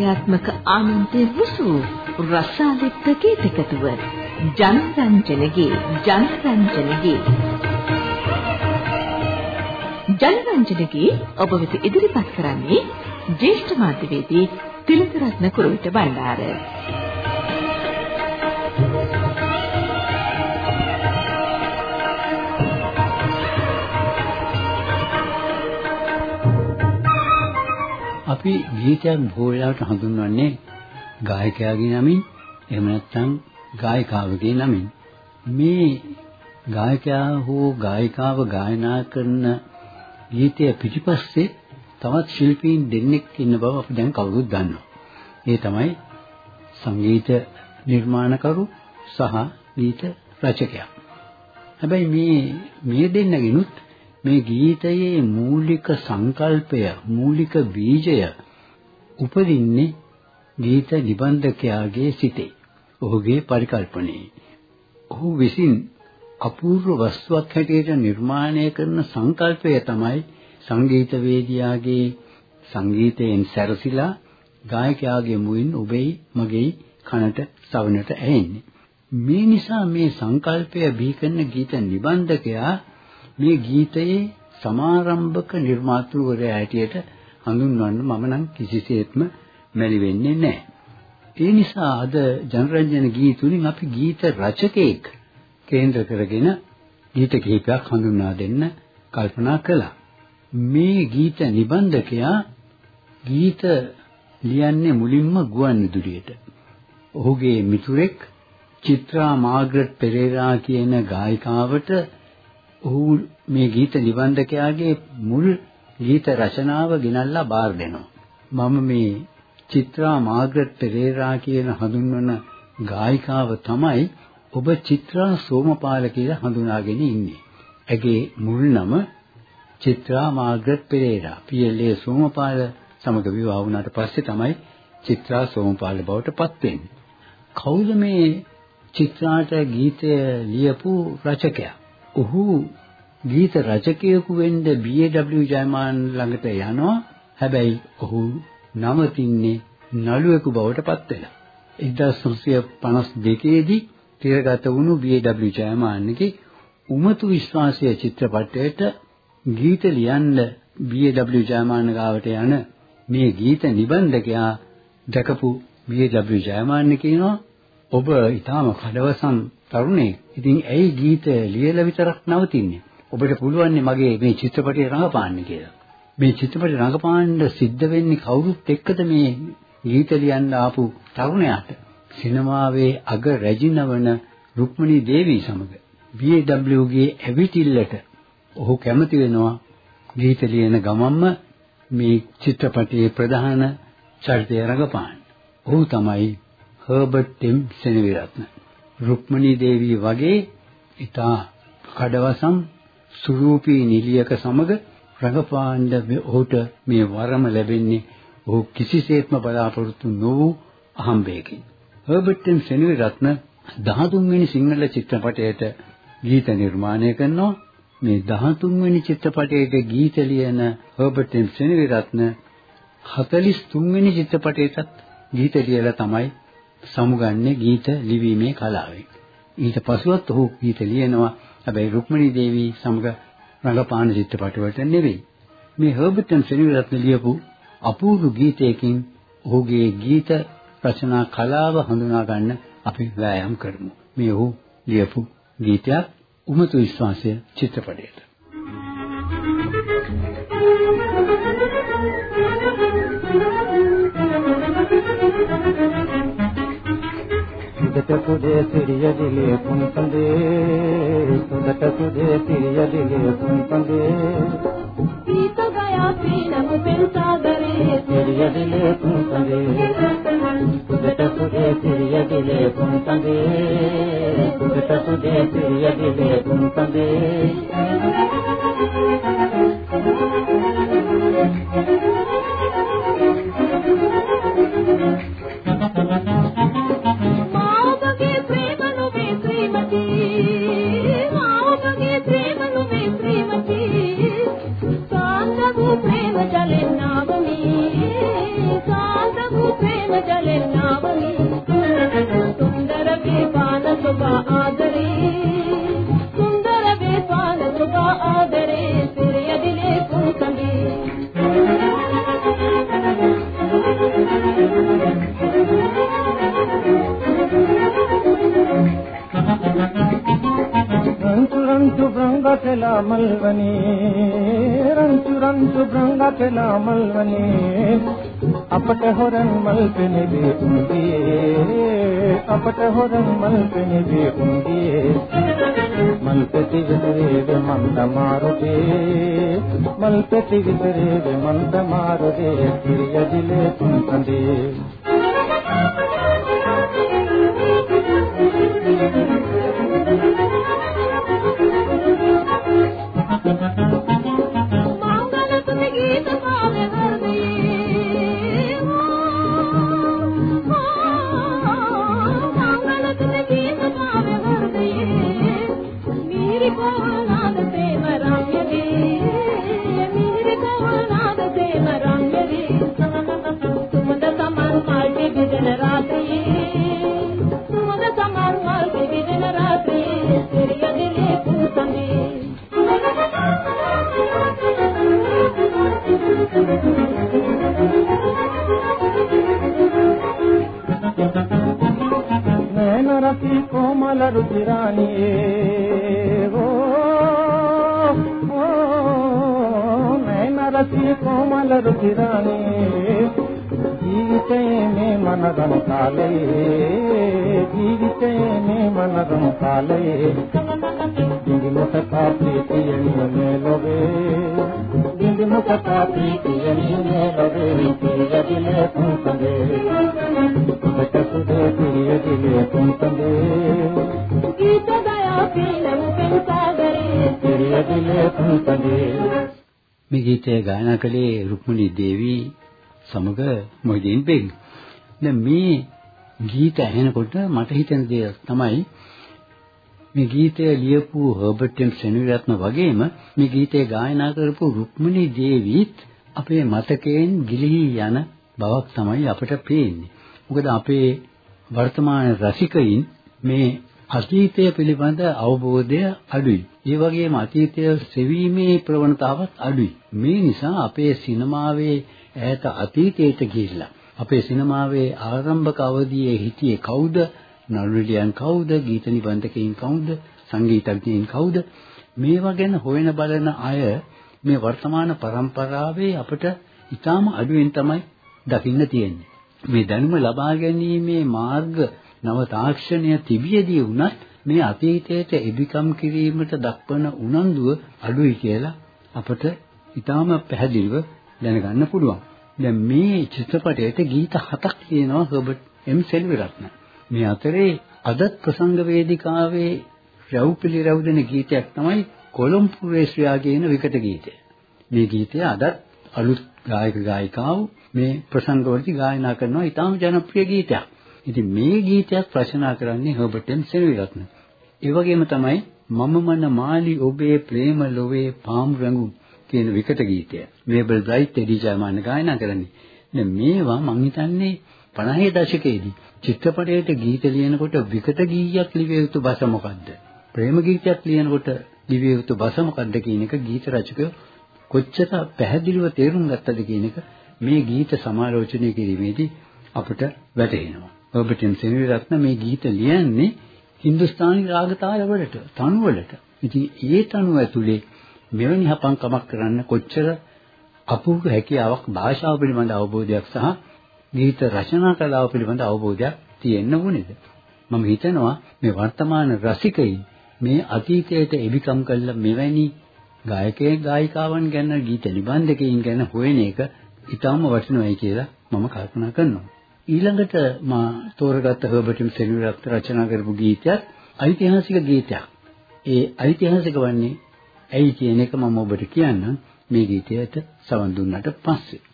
සෞන්දර්යාත්මක ආනන්දේ මුසු රසාලිත් ගීතකතුව ජනරංජනගේ ජනරංජනගේ. ජනරංජනගේ ඔබ වෙත ඉදිරිපත් කරන්නේ ජ්‍යෙෂ්ඨ මාධ්‍යවේදී තිලකරත්න කුරුවිට බණ්ඩාර. අපි ගීතයක් බොහෝ වෙලාවට හඳුන්වන්නේ ගායකයාගේ නමින් එහෙම නැත්නම් ගායිකාවගේ නමින් මේ ගායකයා හෝ ගායිකාව ගායනා කරන ගීතය පිටිපස්සේ තවත් ශිල්පීන් දෙන්නෙක් ඉන්න බව අපි දැන් කවුරුත් දන්නවා. ඒ තමයි සංගීත නිර්මාණකරු සහ ගීත රචකයා. හැබැයි මේ මේ දෙන්නගෙනුත් මේ ගීතයේ මූලික සංකල්පය මූලික බීජය උපදින්නේ ගීත නිබන්ධකයාගේ සිතේ. ඔහුගේ පරිකල්පනයේ. ඔහු විසින් අපූර්ව වස්තුවක් හැටියට නිර්මාණය කරන සංකල්පය තමයි සංගීතවේදියාගේ සංගීතයෙන් සැරසිලා ගායකයාගේ මුවින් ඔබේ මගේ කනට සවනට ඇහෙන්නේ. මේ නිසා මේ සංකල්පය බිහි කරන ගීත නිබන්ධකයා මේ ගීතයේ සමාරම්භක නිර්මාතෘවරයා හැටියට හඳුන්වන්න මම නම් කිසිසේත්ම මැලි වෙන්නේ නැහැ. ඒ නිසා අද ජනරන්ජන ගීතුලින් අපි ගීත රචකයෙක් කේන්ද්‍ර කරගෙන ගීත කිහිපයක් හඳුන්වා දෙන්න කල්පනා කළා. මේ ගීත නිබන්ධකයා ගීත ලියන්නේ මුලින්ම ගුවන් විදුලියට. ඔහුගේ මිතුරෙක් චිත්‍රා මාග්‍රට් පෙරේරා කියන ගායිකාවට ඔහු මේ ගීත නිබන්ධකයාගේ මුල් ගීත රචනාව ගෙනල්ලා බාර දෙනවා. මම මේ චිත්‍රා මාග්‍රට් පෙරේරා කියන හඳුන්වන ගායිකාව තමයි ඔබ චිත්‍රා සෝමපාල කියලා හඳුනාගෙන ඉන්නේ. ඇගේ මුල් නම චිත්‍රා මාග්‍රට් පෙරේරා. PLA සෝමපාල සමග විවාහ වුණාට පස්සේ තමයි චිත්‍රා සෝමපාල බවට පත් වෙන්නේ. කවුද මේ චිත්‍රාට ගීතය ලියපු රචකයා? ඔහු ගීත රචකයෙකු වෙන්න B.W. ජයමාන් ළඟට යනවා. හැබැයි ඔහු නවතින්නේ නළුවෙකු බවට පත් වෙලා. 1952 දී තිරගත වුණු B.W. ජයමාන්ගේ උමතු විශ්වාසය චිත්‍රපටයට ගීත ලියන්න B.W. ජයමාන ගාවට යන මේ ගීත නිබන්ධකයා දැකපු B.W. ජයමාන්න කියනවා ඔබ ඊටාම කඩවසම් තරුණේ. ඉතින් ඇයි ගීත ලියලා විතරක් නවතින්නේ? ඔබට පුළුවන් මගේ මේ චිත්‍රපටයේ රඟපාන්න කියලා. මේ චිත්‍රපටයේ රඟපාන්න සිද්ධ වෙන්නේ කවුරුත් එක්කද මේ ගීත ලියන්න ආපු තරුණයාට? සිනමාවේ අග රැජිනවන රුක්මනී දේවී සමග B.W.ගේ ඇවිටිල්ලට ඔහු කැමති වෙනවා ගීත ලියන ගමන්ම මේ චිත්‍රපටයේ ප්‍රධාන චරිතය රඟපාන්න. ඔහු තමයි හර්බර්ට් එම් සෙනවිරත්න. රුක්මනී දේවී වගේ ඉතා කඩවසම් සුරූපී නිලියක සමග රඟපාන්න ඔහුට මේ වරම ලැබෙන්නේ ඔහු කිසිසේත්ම බලාපොරොත්තු නොවූ අහම්බයකින්. හර්බර්ට් එම් සෙනවිරත්න 13 වෙනි සිංහල චිත්‍රපටයට ගීත නිර්මාණය කරනවා. මේ 13 වෙනි චිත්‍රපටයේ ගීත ලියන හර්බර්ට් එම් සෙනවිරත්න 43 වෙනි චිත්‍රපටයටත් ගීත ලියලා තමයි සමුගන්නේ ගීත ලිවීමේ කලාවෙන්. ඊට පසුවත් ඔහු ගීත ලියනවා. හැබැයි රුක්මනී දේවී සමග රඟපාන චිත්‍රපටවලට නෙවෙයි. මේ හර්බර්ට් එම් සෙනවිරත්න ලියපු අපූර්ව ගීතයකින් ඔහුගේ ගීත රචනා කලාව හඳුනා ගන්න අපි වෑයම් කරමු. මේ ඔහු ලියපු ගීතයක් උමතු විශ්වාසය චිත්‍රපටයට. සුදට සුදේ සිරිය දිලේ පුන්පඳේ සුදට සුදේ සිරිය දිලේ පුන්පඳේ පීත ගයා පීනම පෙන් සාගරේ සිරිය දිලේ පුන්පඳේ සුදට සුදේ සිරිය දිලේ පුන්පඳේ සුදට සුදේ සිරිය දිලේ පුන්පඳේ Thank you. ब्रंगातला मलवनी रंचु रंचु ब्रंगातला मलवनी අපට හොරන් මල් පෙනෙවේ උන්ගේ අපට හොරන් මල් පෙනෙවේ උන්ගේ මල් පෙති විතරේද මන් තමාරුගේ මල් පෙති විතරේද මන් තමාරුගේ පිරිය දිලේ තුන් කඳේ. කාලයේ දිගිමත කාපීතිය නිවනේ ලොවේ දිගිමත කාපීතිය නිවනේ ලොවේ පිය දිලේ පුන්තේ ඔබට සුදේ පිය දිලේ පුන්තේ ගීත ගයා පිලම් පෙන්සාදරේ පිය දිලේ පුන්තේ මේ ගීතය ගායනා කළේ රුක්මනී දේවී සමග මොහිදින් බෙග් දැන් මේ ගීත ඇහෙනකොට මට හිතෙන දේ තමයි මේ ගීතය ලියපු හර්බර්ට් එම් සෙනවිරත්න වගේම මේ ගීතය ගායනා කරපු රුක්මනී දේවීත් අපේ මතකයෙන් ගිලිහි යන බවක් තමයි අපට පේන්නේ. මොකද අපේ වර්තමාන රසිකයින් මේ අතීතය පිළිබඳ අවබෝධය අඩුයි. ඒ වගේම අතීතය සෙවීමේ ප්‍රවණතාවත් අඩුයි. මේ නිසා අපේ සිනමාවේ ඈත අතීතයට ගිහිල්ලා අපේ සිනමාවේ ආරම්භක අවධියේ හිටියේ කවුද? නළුලියන් කවුද? ගීත නිබන්ධකයින් කවුද? සංගීතඥයින් කවුද? මේවා ගැන හොයන බලන අය මේ වර්තමාන પરම්පරාවේ අපිට ඊටාම අඩුවෙන් තමයි දකින්න තියෙන්නේ. මේ දැනුම ලබා ගැනීමේ මාර්ග නව තාක්ෂණය තිබියදී වුණත් මේ අතීතයට එබිකම් කිරීමට දක්වන උනන්දුව අඩුයි කියලා අපට ඊටාම පැහැදිලිව දැනගන්න පුළුවන්. දැන් මේ චිත්‍රපටයේ ගීත හතක් තියෙනවා හර්බර්ට් එම් සෙල්විරත්න. මේ අතරේ අදත් ප්‍රසංග වේදිකාවේ රවුපිලි රවුදෙන ගීතයක් තමයි කොළඹ රේස්වියා කියන විකට ගීතය. මේ ගීතය අදත් අලුත් ගායක ගායිකාවෝ මේ ප්‍රසංගවලදී ගායනා කරනවා ඊටාම ජනප්‍රිය ගීතයක්. ඉතින් මේ ගීතයක් රචනා කරන්නේ හර්බර්ට් එම් සෙනවිරත්න. ඒ වගේම තමයි මම මන මාලි ඔබේ ප්‍රේම ලොවේ පාම් රඟු කියන විකට ගීතය. මේබල් බ්‍රයිට් එඩි ජයමාන ගායනා කරන්නේ. දැන් මේවා මං හිතන්නේ 50 දශකයේදී චිත්‍රපටයට ගීත ලියනකොට විකට ගීයක් ලිවිය යුතු බස මොකද්ද? ප්‍රේම ගීතයක් ලියනකොට ලිවිය යුතු බස මොකද්ද කියන එක ගීත රචකයෝ කොච්චර පැහැදිලිව තේරුම් ගත්තද කියන එක මේ ගීත සමාලෝචනය කිරීමේදී අපට වැටහෙනවා. ඔබටින් සෙනවිරත්න මේ ගීත ලියන්නේ හින්දුස්තානි රාග තාල වලට, තනු වලට. ඉතින් ඒ තනු ඇතුලේ මෙවැනි හපංකමක් කරන්න කොච්චර අපූර්ව හැකියාවක් භාෂාව පිළිබඳ අවබෝධයක් සහ ගීත රචනා කලාව පිළිබඳ අවබෝධයක් තියෙන්න ඕනේද? මම හිතනවා මේ වර්තමාන රසිකයින් මේ අතීතයට එබිකම් කළ මෙවැනි ගායකයෙක් ගායිකාවන් ගැන ගීත නිබන්ධකයින් ගැන හොයන එක ඉතාම වටිනවයි කියලා මම කල්පනා කරනවා. ඊළඟට මා තෝරගත්ත හර්බර්ට් එම් සෙල්විරත් රචනා කරපු ගීතයක් ඓතිහාසික ගීතයක්. ඒ ඓතිහාසික වන්නේ ඇයි කියන එක මම ඔබට කියන්නම් මේ ගීතයට සවන් දුන්නට පස්සේ.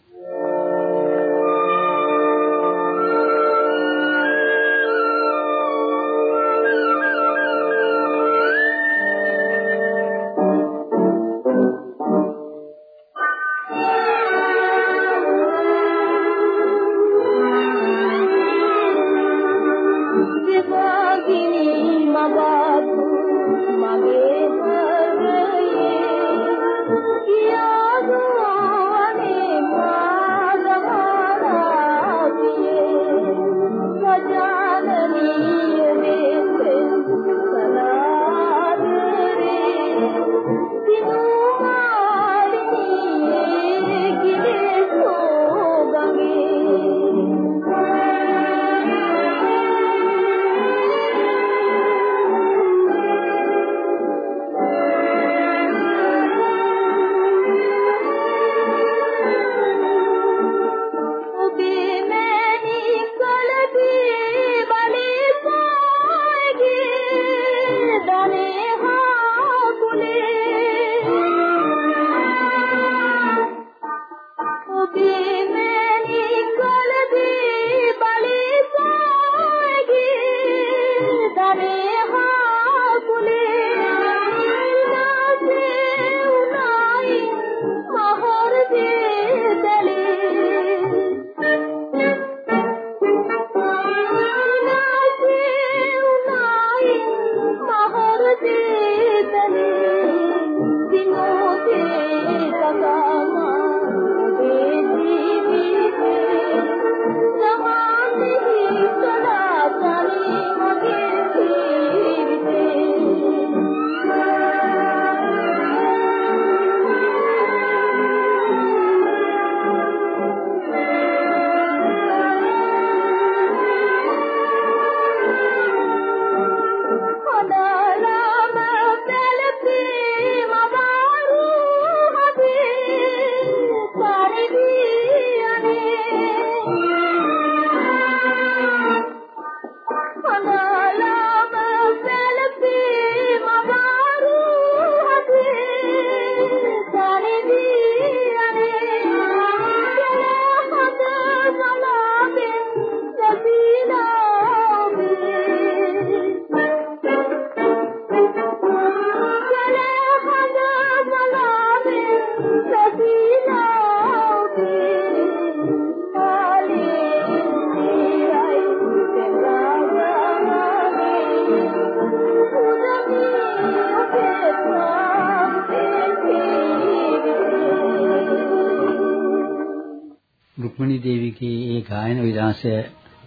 ගායන විලාසය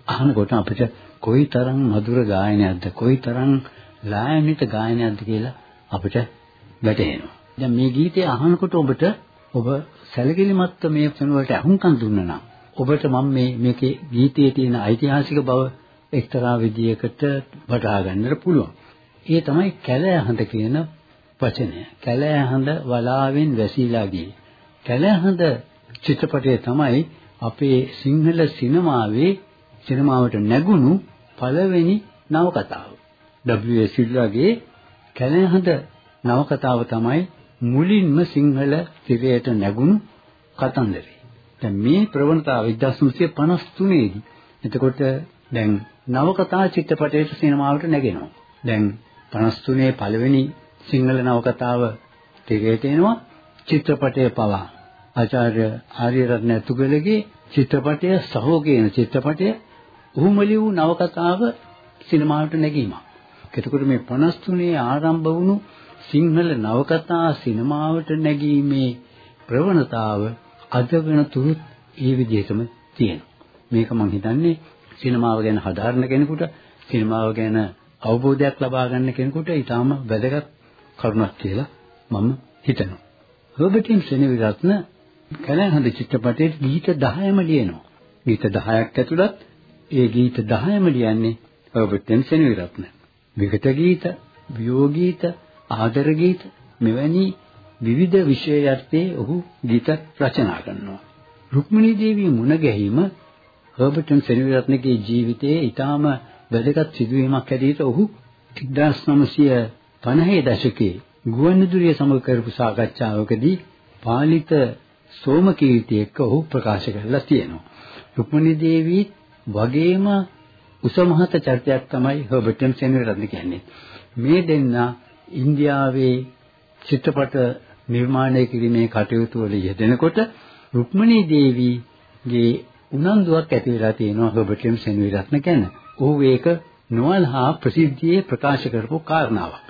අහනකොට අපිට කොයිතරම් මధుර ගායනයක්ද කොයිතරම් ලායනිත ගායනයක්ද කියලා අපිට වැටහෙනවා. දැන් මේ ගීතය අහනකොට ඔබට ඔබ සැලකිලිමත්ව මේ සනුවලට අහුම්කම් දුන්නා නම් ඔබට මම මේ මේකේ ගීතයේ තියෙන ඓතිහාසික බව එක්තරා විදියකට වටහා ගන්නට පුළුවන්. ඒ තමයි කැලෑහඳ කියන වචනය. කැලෑහඳ වලාවෙන් වැසීලා ගියේ. කැලෑහඳ චිත්‍රපටය තමයි අපේ සිංහල සිනමාවේ සිනමාවට නැගුණු පළවෙනි නවකතාව. W.S. සිල්වාගේ කැලෑහඳ නවකතාව තමයි මුලින්ම සිංහල තිරයට නැගුණු කතන්දරේ. දැන් මේ ප්‍රවණතාව 1953 දී. එතකොට දැන් නවකතා චිත්‍රපටයේ සිනමාවට නැගෙනවා. දැන් 53 පළවෙනි සිංහල නවකතාව තිරයට එනවා චිත්‍රපටයේ පවා. ආචාර්ය ආර්යරත්න ඇතුගලගේ චිත්‍රපටය සහෝ කියන චිත්‍රපටය උහුමලි වූ නවකතාව සිනමාවට නැගීමක්. එතකොට මේ 53 ආරම්භ වුණු සිංහල නවකතා සිනමාවට නැගීමේ ප්‍රවණතාව අද වෙනතුරුත් ඒ විදිහටම තියෙනවා. මේක මම හිතන්නේ සිනමාව ගැන හදාරන කෙනෙකුට සිනමාව ගැන අවබෝධයක් ලබා ගන්න කෙනෙකුට ඊටාම වැදගත් කරුණක් කියලා මම හිතනවා. රොබර්ටින් සෙනවිරත්න කලහඳ චිත්‍රපටයේ ගීත 10ම ලියනවා. ගීත 10ක් ඇතුළත් ඒ ගීත 10ම ලියන්නේ රොබර්ටින් සෙනවිරත්න. විගත ගීත, වියෝග ගීත, ආදර ගීත මෙවැනි විවිධ විෂය යටතේ ඔහු ගීත රචනා කරනවා. රුක්මිණී දේවිය මුණ ගැහිම හර්බර්ටන් සෙනවිරත්නගේ ජීවිතයේ ඊටාම වැදගත් සිදුවීමක් හැටියට ඔහු 1950 දශකයේ ගුවන්විදුලිය සමග කරපු සාකච්ඡාවකදී පාලිත සෝමකීර්ති එක්ක ඔහු ප්‍රකාශ කරලා තියෙනවා. රුක්මනී දේවී වගේම උසමහත චරිතයක් තමයි හර්බර්ටන් සෙනවිරත්න කියන්නේ. මේ දෙන්න ඉන්දියාවේ චිත්‍රපට නිර්මාණය කිරීමේ කටයුතු වල යෙදෙනකොට රුක්මනී දේවීගේ උනන්දුවක් ඇති වෙලා තියෙනවා හර්බර්ටන් සෙනවිරත්න ගැන. ඔහු ඒක නොවල්හා ප්‍රසිද්ධියේ ප්‍රකාශ කරපු කාරණාවක්.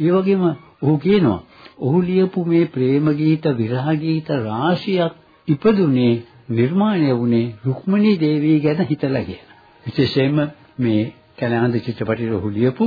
ඒ වගේම ඔහු කියනවා ඔහු ලියපු මේ ප්‍රේම ගීත විරහ ගීත රාශියක් ඉපදුනේ නිර්මාණය වුණේ රුක්මනී දේවී ගැන හිතලා කියලා. විශේෂයෙන්ම මේ කැලෑන්ද චිත්‍රපටයේ ඔහු ලියපු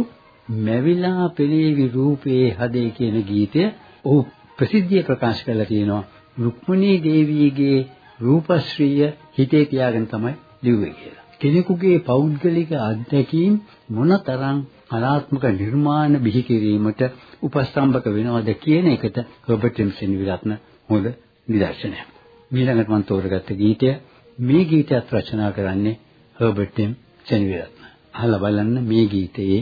මැවිලා පෙළේවි රූපේ හදේ කියන ගීතය ඔහු ප්‍රසිද්ධිය ප්‍රකාශ කරලා තියෙනවා. රුක්මනී දේවියගේ රූපශ්‍රීය හිතේ තියාගෙන තමයි ලිව්වේ කියලා. කෙනෙකුගේ පෞද්ගලික අත්දැකීම් මොනතරම් කලාත්මක නිර්මාණ බිහි කිරීමට උපස්තම්භක වෙනවද කියන එකට රොබර්ට් එම්සන් විරත්න හොඳ නිදර්ශනයක්. ඊළඟට මම තෝරගත්ත ගීතය මේ ගීතයත් රචනා කරන්නේ රොබර්ට් එම් සෙනවිරත්න. අහලා බලන්න මේ ගීතයේ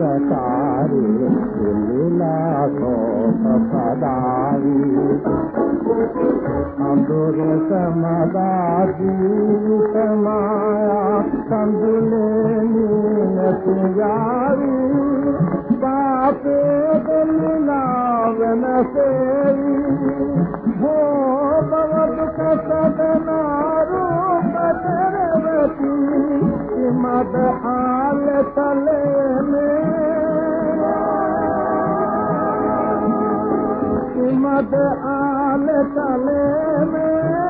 राषारी अधु रदारी सादल बुलाव न से भो भर कसनारो आल तले में। मद आल तले में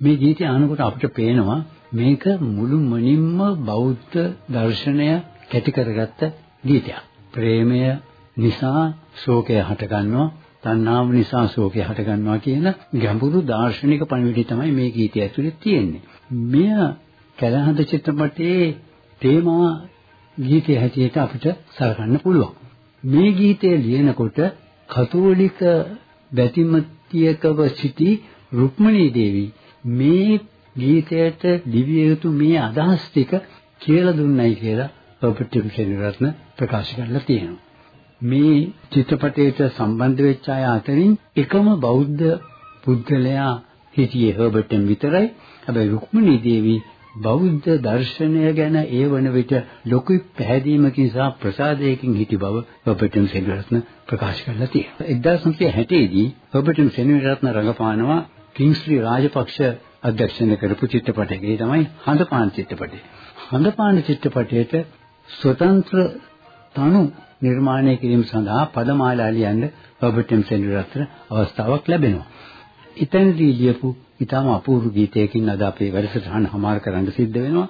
මේ ගීතය අහනකොට අපිට පේනවා මේක මුළු මනින්ම බෞද්ධ දර්ශනය කැටි කරගත්ත ගීතයක්. ප්‍රේමය නිසා ශෝකය හටගන්නවා, තණ්හාව නිසා ශෝකය හටගන්නවා කියන ගැඹුරු දාර්ශනික පණිවිඩය තමයි මේ ගීතය ඇතුලේ තියෙන්නේ. මෙය කැලහඳ චිත්‍රපටයේ තේමා ගීතය හැටියට අපිට සලකන්න පුළුවන්. මේ ගීතය ලියනකොට කතෝලික බැතිමතියකව සිටි රුක්මනී දේවී මේ ගීතයට දිවිය යුතු මේ අදහස් ටික කියලා දුන්නයි කියලා රොබර්ට් සෙනරත්න ප්‍රකාශ කරලා තියෙනවා. මේ චිත්‍රපටයට සම්බන්ධ වෙච්ච අය අතරින් එකම බෞද්ධ පුද්ගලයා හිටියේ හර්බර්ට්න් විතරයි. හැබැයි රුක්මනී දේවී බෞද්ධ දර්ශනය ගැන ඒ වන විට ලොකු පැහැදීමකින් සහ ප්‍රසාදයකින් හිටි බව රොබර්ට්න් සෙනරත්න ප්‍රකාශ කරලා තියෙනවා. 1960 දී රොබර්ට්න් සෙනරත්න රඟපානවා කිංස්ලි රාජපක්ෂ අධ්‍යක්ෂණය කරපු චිත්‍රපටයක. ඒ තමයි හඳපාන චිත්‍රපටය. හඳපාන චිත්‍රපටයේට ස්වතන්ත්‍ර තනු නිර්මාණය කිරීම සඳහා පදමාලා ලියන්න රොබර්ට් එම් සෙනරත්න අවස්ථාවක් ලැබෙනවා. ඉතනදී ලියපු ඊටම අපූර්ව ගීතයකින් අද අපේ වැඩසටහන හමාර කරන්න සිද්ධ වෙනවා.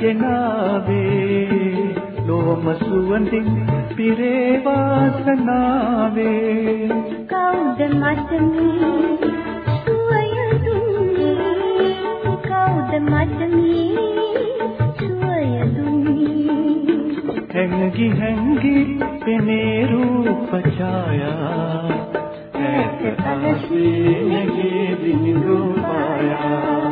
ගෙනාවේ. ලෝම සුවඳින් පිරේ වාසනාවේ. කවුද මට මේ සුවය දුන්නේ. කවුද මට මේ සුවය දුන්නේ. හැංගි හැංගි පෙනේ රූප ඡායා. ඈත අහසේ නැගේ දිනු පායා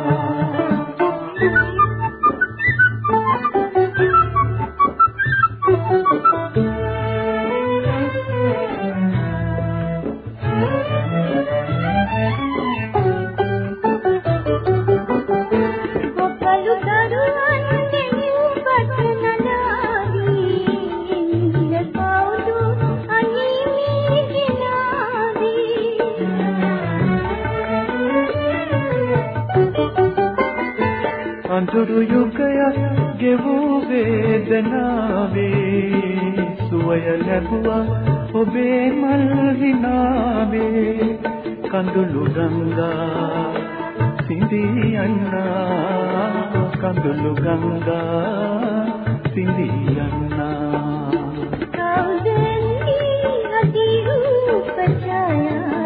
ලැබුවා ඔබේ මල් විනාවේ කඳුළු රංගා සිඳී යන්නා කඳුළු ගංගා සිඳී යන්නා කවුදෙනි අති රූප ඡායා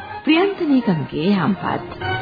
ප්‍රියන්තනී ගමගේ යම්පත්.